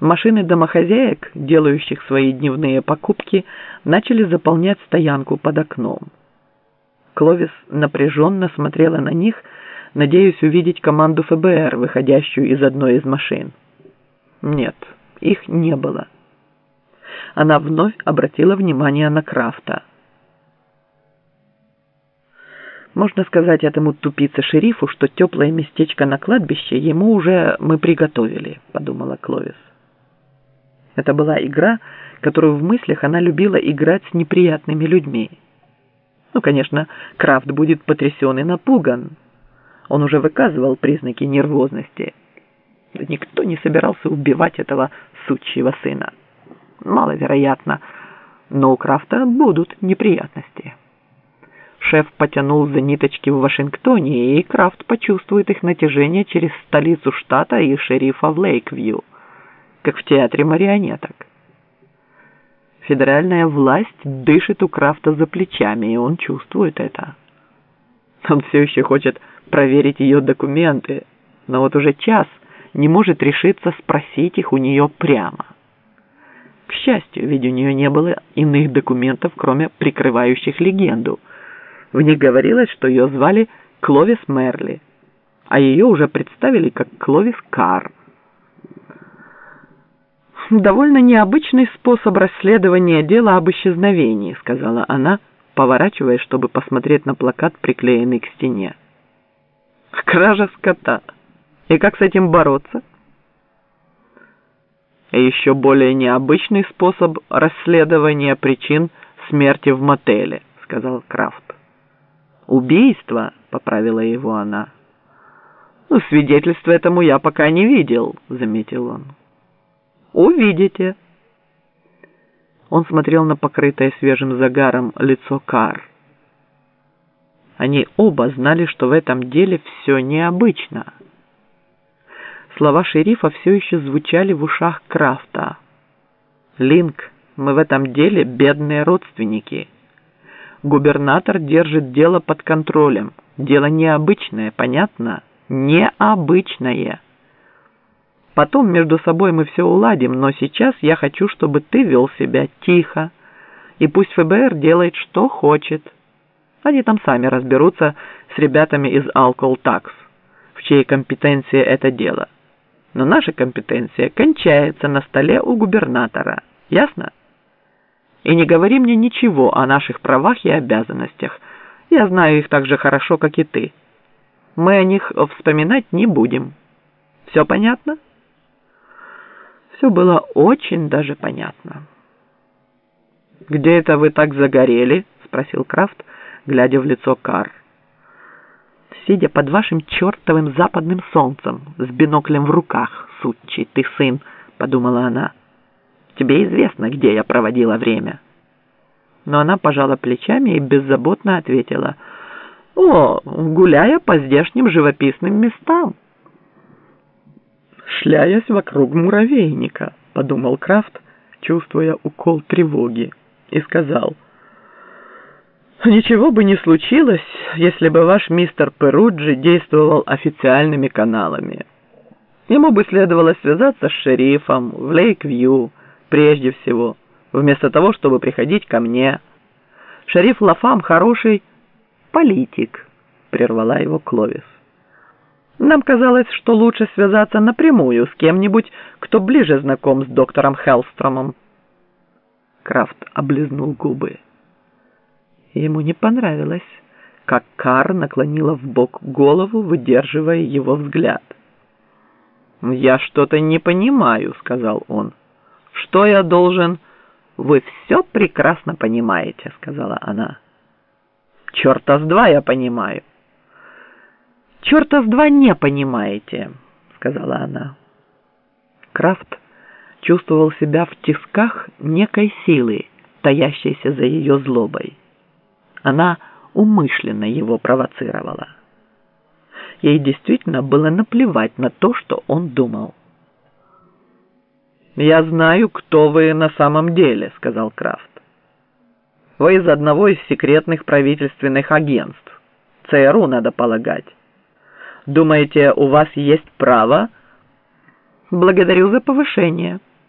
Машины домохозяек, делающих свои дневные покупки, начали заполнять стоянку под окном. Кловис напряженно смотрела на них, надеясь увидеть команду ФБР, выходящую из одной из машин. Нет, их не было. Она вновь обратила внимание на Крафта. Можно сказать этому тупице-шерифу, что теплое местечко на кладбище ему уже мы приготовили, подумала Кловис. Это была игра, которую в мыслях она любила играть с неприятными людьми. Ну, конечно, Крафт будет потрясен и напуган. Он уже выказывал признаки нервозности. Никто не собирался убивать этого сучьего сына. Маловероятно, но у Крафта будут неприятности. Шеф потянул за ниточки в Вашингтоне, и Крафт почувствует их натяжение через столицу штата и шерифа в Лейквью – как в театре марионеток. Федеральная власть дышит у Крафта за плечами, и он чувствует это. Он все еще хочет проверить ее документы, но вот уже час не может решиться спросить их у нее прямо. К счастью, ведь у нее не было иных документов, кроме прикрывающих легенду. В них говорилось, что ее звали Кловис Мерли, а ее уже представили как Кловис Карр. «Довольно необычный способ расследования дела об исчезновении», сказала она, поворачиваясь, чтобы посмотреть на плакат, приклеенный к стене. «Кража скота. И как с этим бороться?» И еще более необычный способ расследования причин смерти в мотеле», сказал Крафт. «Убийство», — поправила его она. «Ну, свидетельства этому я пока не видел», — заметил он. Увидите. Он смотрел на покрытое свежим загаром лицо Кар. Они оба знали, что в этом деле все необычно. Слова шерифа все еще звучали в ушах Крафта. «Линк, мы в этом деле бедные родственники. Губернатор держит дело под контролем. Дело необычное, понятно? Необычное». Потом между собой мы все уладим, но сейчас я хочу, чтобы ты вел себя тихо. И пусть ФБР делает, что хочет. Они там сами разберутся с ребятами из Alcohol Tax, в чьей компетенции это дело. Но наша компетенция кончается на столе у губернатора. Ясно? И не говори мне ничего о наших правах и обязанностях. Я знаю их так же хорошо, как и ты. Мы о них вспоминать не будем. Все понятно?» Все было очень даже понятно. «Где это вы так загорели?» — спросил Крафт, глядя в лицо Кар. «Сидя под вашим чертовым западным солнцем, с биноклем в руках, сучий ты сын», — подумала она. «Тебе известно, где я проводила время». Но она пожала плечами и беззаботно ответила. «О, гуляя по здешним живописным местам» шляясь вокруг муравейника», — подумал Крафт, чувствуя укол тревоги, и сказал, «Ничего бы не случилось, если бы ваш мистер Перуджи действовал официальными каналами. Ему бы следовало связаться с шерифом в Лейк-Вью прежде всего, вместо того, чтобы приходить ко мне. Шериф Лафам хороший политик», — прервала его Кловис. Нам казалось, что лучше связаться напрямую с кем-нибудь, кто ближе знаком с доктором Хеллстромом. Крафт облизнул губы. Ему не понравилось, как Кар наклонила в бок голову, выдерживая его взгляд. «Я что-то не понимаю», — сказал он. «Что я должен...» «Вы все прекрасно понимаете», — сказала она. «Черта с два я понимаю». «Черта с два не понимаете», — сказала она. Крафт чувствовал себя в тисках некой силы, таящейся за ее злобой. Она умышленно его провоцировала. Ей действительно было наплевать на то, что он думал. «Я знаю, кто вы на самом деле», — сказал Крафт. «Вы из одного из секретных правительственных агентств. ЦРУ, надо полагать. Думаете, у вас есть право? Благодарю за повышение.